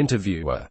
Interviewer.